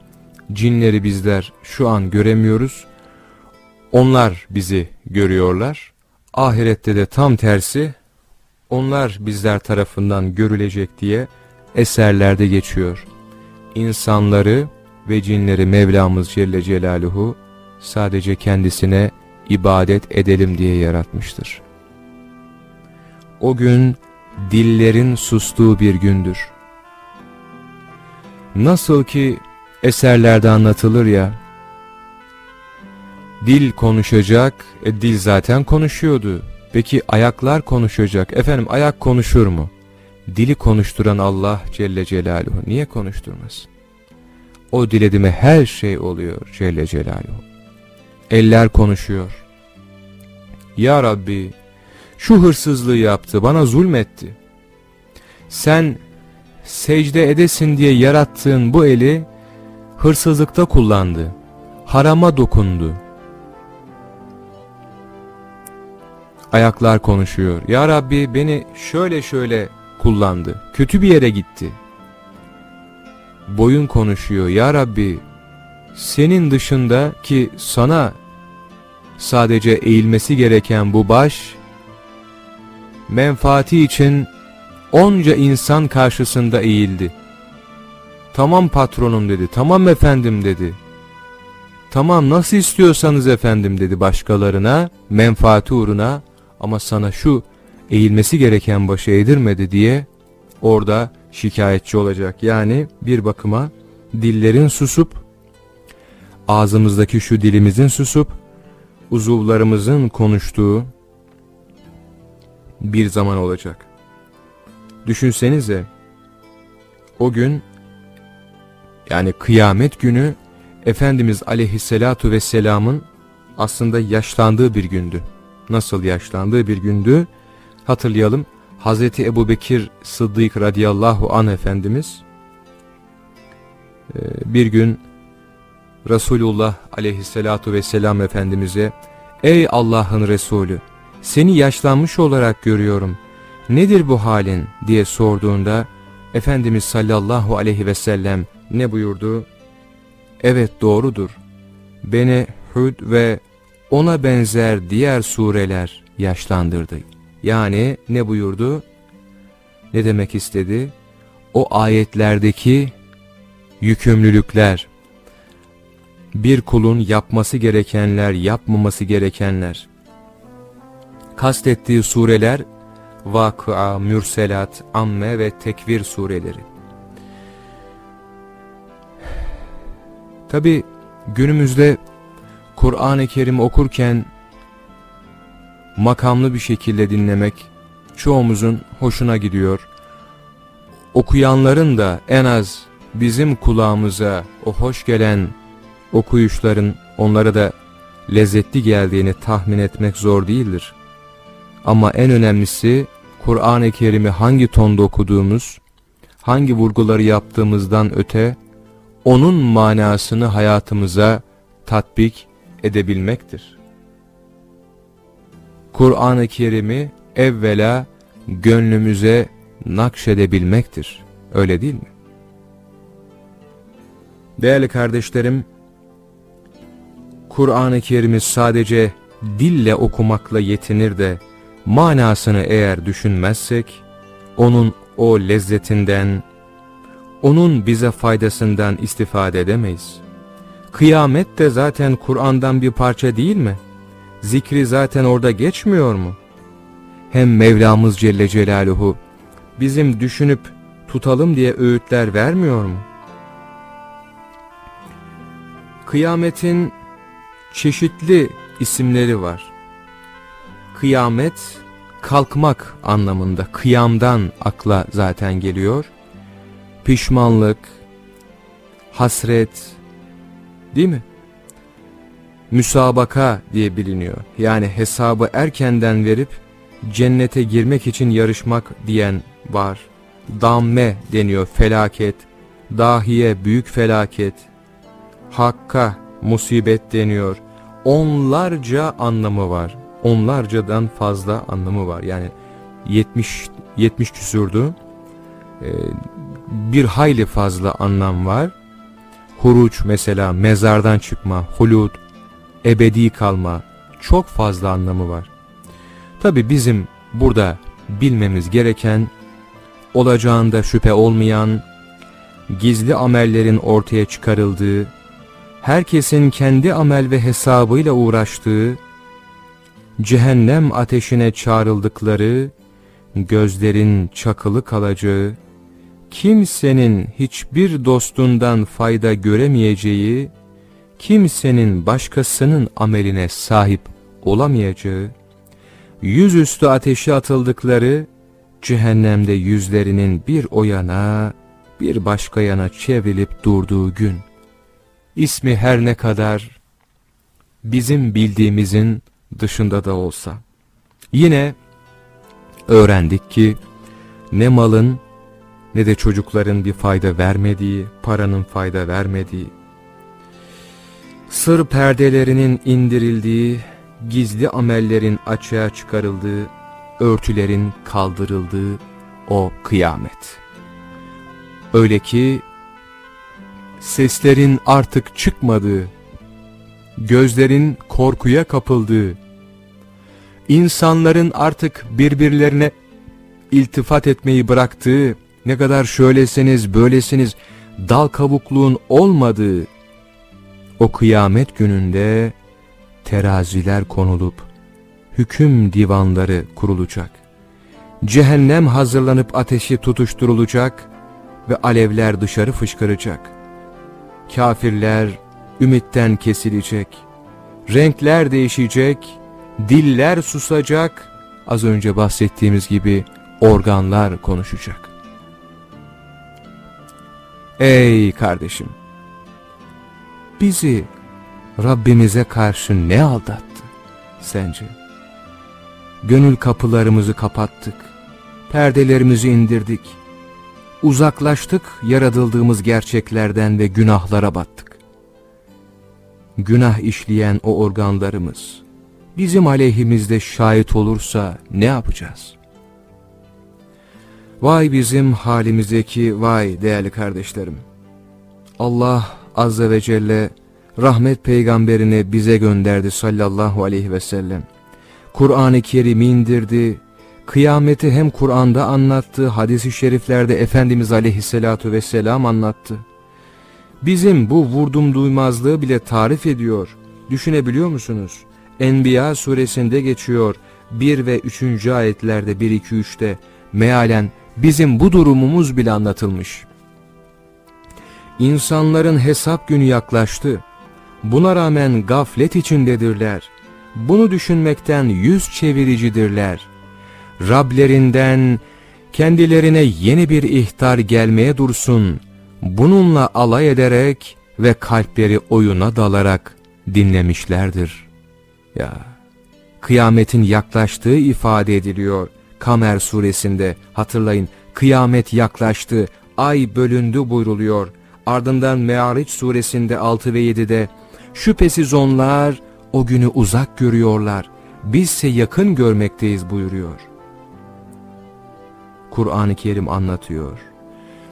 Cinleri bizler şu an göremiyoruz. Onlar bizi görüyorlar. Ahirette de tam tersi onlar bizler tarafından görülecek diye eserlerde geçiyor. İnsanları ve cinleri Mevlamız Celle Celaluhu sadece kendisine ibadet edelim diye yaratmıştır. O gün dillerin sustuğu bir gündür. Nasıl ki eserlerde anlatılır ya, dil konuşacak, e, dil zaten konuşuyordu. Peki ayaklar konuşacak, efendim ayak konuşur mu? Dili konuşturan Allah Celle Celaluhu niye konuşturmaz? O dilediğime her şey oluyor Celle Celaluhu. Eller konuşuyor. Ya Rabbi şu hırsızlığı yaptı bana zulmetti. Sen secde edesin diye yarattığın bu eli hırsızlıkta kullandı. Harama dokundu. Ayaklar konuşuyor. Ya Rabbi beni şöyle şöyle kullandı. Kötü bir yere gitti. Boyun konuşuyor. Ya Rabbi senin dışında ki sana sadece eğilmesi gereken bu baş menfaati için onca insan karşısında eğildi. Tamam patronum dedi, tamam efendim dedi. Tamam nasıl istiyorsanız efendim dedi başkalarına, menfaati uğruna ama sana şu eğilmesi gereken başı eğdirmedi diye orada şikayetçi olacak. Yani bir bakıma dillerin susup, ağzımızdaki şu dilimizin susup, uzuvlarımızın konuştuğu bir zaman olacak. Düşünsenize, o gün, yani kıyamet günü, Efendimiz aleyhissalatu vesselamın aslında yaşlandığı bir gündü. Nasıl yaşlandığı bir gündü? Hatırlayalım, Hazreti Ebu Bekir Sıddık radıyallahu an Efendimiz, e, bir gün Resulullah aleyhissalatu vesselam Efendimiz'e, Ey Allah'ın Resulü, seni yaşlanmış olarak görüyorum, nedir bu halin diye sorduğunda, Efendimiz sallallahu aleyhi ve sellem ne buyurdu? Evet doğrudur, beni Hud ve ona benzer diğer sureler yaşlandırdı. Yani ne buyurdu? Ne demek istedi? O ayetlerdeki yükümlülükler, bir kulun yapması gerekenler, yapmaması gerekenler, kastettiği sureler Vakıa, Mürselat, Amme ve Tekvir sureleri. Tabi günümüzde Kur'an-ı Kerim okurken makamlı bir şekilde dinlemek çoğumuzun hoşuna gidiyor. Okuyanların da en az bizim kulağımıza o hoş gelen okuyuşların onlara da lezzetli geldiğini tahmin etmek zor değildir. Ama en önemlisi Kur'an-ı Kerim'i hangi tonda okuduğumuz, hangi vurguları yaptığımızdan öte, onun manasını hayatımıza tatbik edebilmektir. Kur'an-ı Kerim'i evvela gönlümüze nakşedebilmektir. Öyle değil mi? Değerli kardeşlerim, Kur'an-ı Kerim'i sadece dille okumakla yetinir de manasını eğer düşünmezsek, onun o lezzetinden, onun bize faydasından istifade edemeyiz. Kıyamet de zaten Kur'an'dan bir parça değil mi? Zikri zaten orada geçmiyor mu? Hem Mevlamız Celle Celaluhu bizim düşünüp tutalım diye öğütler vermiyor mu? Kıyametin çeşitli isimleri var. Kıyamet, kalkmak anlamında, kıyamdan akla zaten geliyor. Pişmanlık, hasret, değil mi? Müsabaka diye biliniyor. Yani hesabı erkenden verip cennete girmek için yarışmak diyen var. Damme deniyor felaket, dahiye büyük felaket, hakka musibet deniyor. Onlarca anlamı var. Onlarcadan fazla anlamı var. Yani 70 70 küsurdu. Ee, bir hayli fazla anlam var. Huruç mesela mezardan çıkma, hulud, ebedi kalma çok fazla anlamı var. Tabi bizim burada bilmemiz gereken olacağında şüphe olmayan gizli amellerin ortaya çıkarıldığı herkesin kendi amel ve hesabıyla uğraştığı, cehennem ateşine çağrıldıkları, gözlerin çakılı kalacağı, kimsenin hiçbir dostundan fayda göremeyeceği, kimsenin başkasının ameline sahip olamayacağı, yüzüstü ateşe atıldıkları, cehennemde yüzlerinin bir o yana, bir başka yana çevrilip durduğu gün, ismi her ne kadar bizim bildiğimizin dışında da olsa. Yine öğrendik ki ne malın ne de çocukların bir fayda vermediği, paranın fayda vermediği, sır perdelerinin indirildiği, gizli amellerin açığa çıkarıldığı, örtülerin kaldırıldığı o kıyamet. Öyle ki seslerin artık çıkmadığı, gözlerin korkuya kapıldığı, insanların artık birbirlerine iltifat etmeyi bıraktığı, ne kadar şöylesiniz böylesiniz dal kabukluğun olmadığı o kıyamet gününde teraziler konulup hüküm divanları kurulacak. Cehennem hazırlanıp ateşi tutuşturulacak ve alevler dışarı fışkıracak. Kafirler ümitten kesilecek, renkler değişecek, diller susacak, az önce bahsettiğimiz gibi organlar konuşacak. Ey kardeşim! Bizi Rabbimize karşı ne aldattı sence? Gönül kapılarımızı kapattık, perdelerimizi indirdik, uzaklaştık yaratıldığımız gerçeklerden ve günahlara battık. Günah işleyen o organlarımız bizim aleyhimizde şahit olursa ne yapacağız? Vay bizim halimizdeki vay değerli kardeşlerim. Allah Azze ve Celle rahmet peygamberini bize gönderdi sallallahu aleyhi ve sellem. Kur'an-ı Kerim'i indirdi, kıyameti hem Kur'an'da anlattı, hadisi şeriflerde Efendimiz aleyhissalatu vesselam anlattı. Bizim bu vurdum duymazlığı bile tarif ediyor. Düşünebiliyor musunuz? Enbiya suresinde geçiyor. 1 ve 3. ayetlerde 1, 2, 3'te mealen bizim bu durumumuz bile anlatılmış. İnsanların hesap günü yaklaştı. Buna rağmen gaflet içindedirler. Bunu düşünmekten yüz çeviricidirler. Rablerinden kendilerine yeni bir ihtar gelmeye dursun. Bununla alay ederek ve kalpleri oyuna dalarak dinlemişlerdir. Ya kıyametin yaklaştığı ifade ediliyor. Kamer suresinde hatırlayın kıyamet yaklaştı, ay bölündü buyruluyor. Ardından Me'ariç suresinde 6 ve 7'de şüphesiz onlar o günü uzak görüyorlar, bizse yakın görmekteyiz buyuruyor. Kur'an-ı Kerim anlatıyor.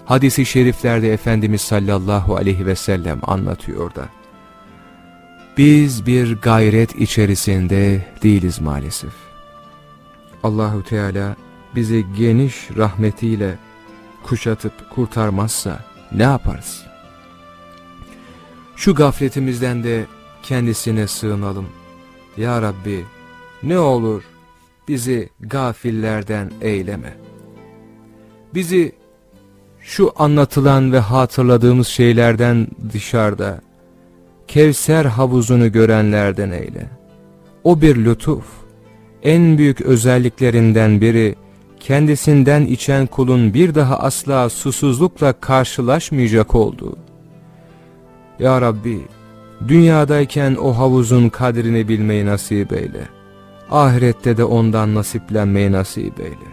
Hadis-i şeriflerde Efendimiz sallallahu aleyhi ve sellem anlatıyor da. Biz bir gayret içerisinde değiliz maalesef. Allahu Teala bizi geniş rahmetiyle kuşatıp kurtarmazsa ne yaparız? Şu gafletimizden de kendisine sığınalım. Ya Rabbi ne olur bizi gafillerden eyleme. Bizi şu anlatılan ve hatırladığımız şeylerden dışarıda Kevser havuzunu görenlerden eyle. O bir lütuf. En büyük özelliklerinden biri kendisinden içen kulun bir daha asla susuzlukla karşılaşmayacak olduğu. Ya Rabbi, dünyadayken o havuzun kadrini bilmeyi nasip eyle. Ahirette de ondan nasiplenmeyi nasip eyle.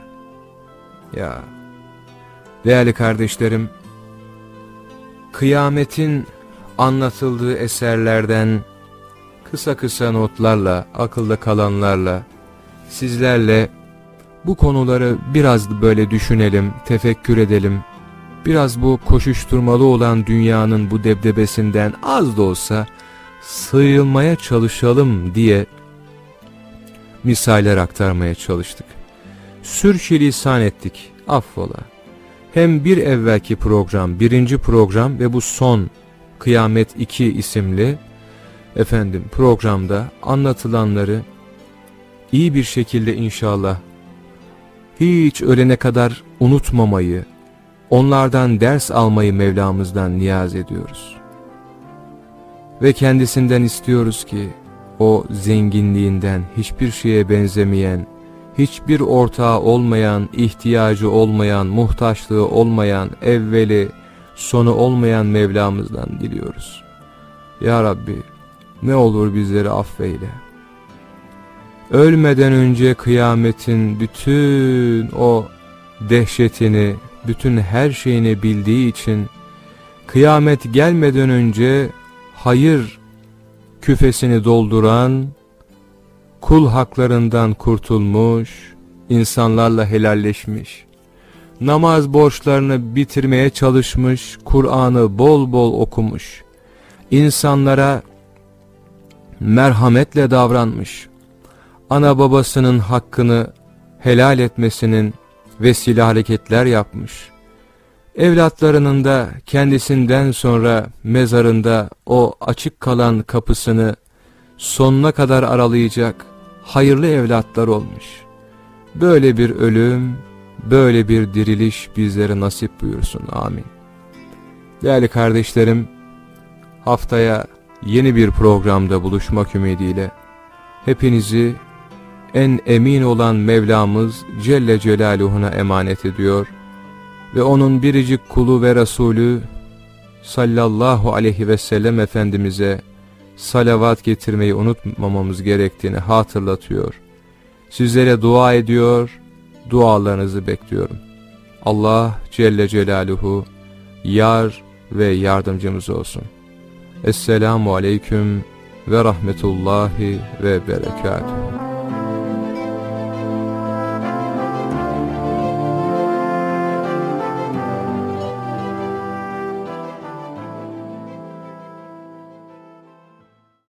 Ya, değerli kardeşlerim, kıyametin anlatıldığı eserlerden kısa kısa notlarla, akılda kalanlarla, sizlerle bu konuları biraz böyle düşünelim, tefekkür edelim. Biraz bu koşuşturmalı olan dünyanın bu debdebesinden az da olsa sıyrılmaya çalışalım diye misaller aktarmaya çalıştık. Sürçülisan ettik, affola. Hem bir evvelki program, birinci program ve bu son Kıyamet 2 isimli efendim programda anlatılanları iyi bir şekilde inşallah hiç ölene kadar unutmamayı, onlardan ders almayı Mevlamızdan niyaz ediyoruz. Ve kendisinden istiyoruz ki o zenginliğinden hiçbir şeye benzemeyen, hiçbir ortağı olmayan, ihtiyacı olmayan, muhtaçlığı olmayan, evveli, sonu olmayan Mevlamızdan diliyoruz. Ya Rabbi ne olur bizleri affeyle. Ölmeden önce kıyametin bütün o dehşetini, bütün her şeyini bildiği için kıyamet gelmeden önce hayır küfesini dolduran, kul haklarından kurtulmuş, insanlarla helalleşmiş, namaz borçlarını bitirmeye çalışmış, Kur'an'ı bol bol okumuş, insanlara merhametle davranmış, ana babasının hakkını helal etmesinin vesile hareketler yapmış, evlatlarının da kendisinden sonra mezarında o açık kalan kapısını sonuna kadar aralayacak hayırlı evlatlar olmuş. Böyle bir ölüm, böyle bir diriliş bizlere nasip buyursun. Amin. Değerli kardeşlerim, haftaya yeni bir programda buluşmak ümidiyle hepinizi en emin olan Mevlamız Celle Celaluhu'na emanet ediyor ve onun biricik kulu ve Resulü sallallahu aleyhi ve sellem Efendimiz'e salavat getirmeyi unutmamamız gerektiğini hatırlatıyor. Sizlere dua ediyor, dualarınızı bekliyorum. Allah Celle Celaluhu yar ve yardımcımız olsun. Esselamu Aleyküm ve Rahmetullahi ve Berekatuhu.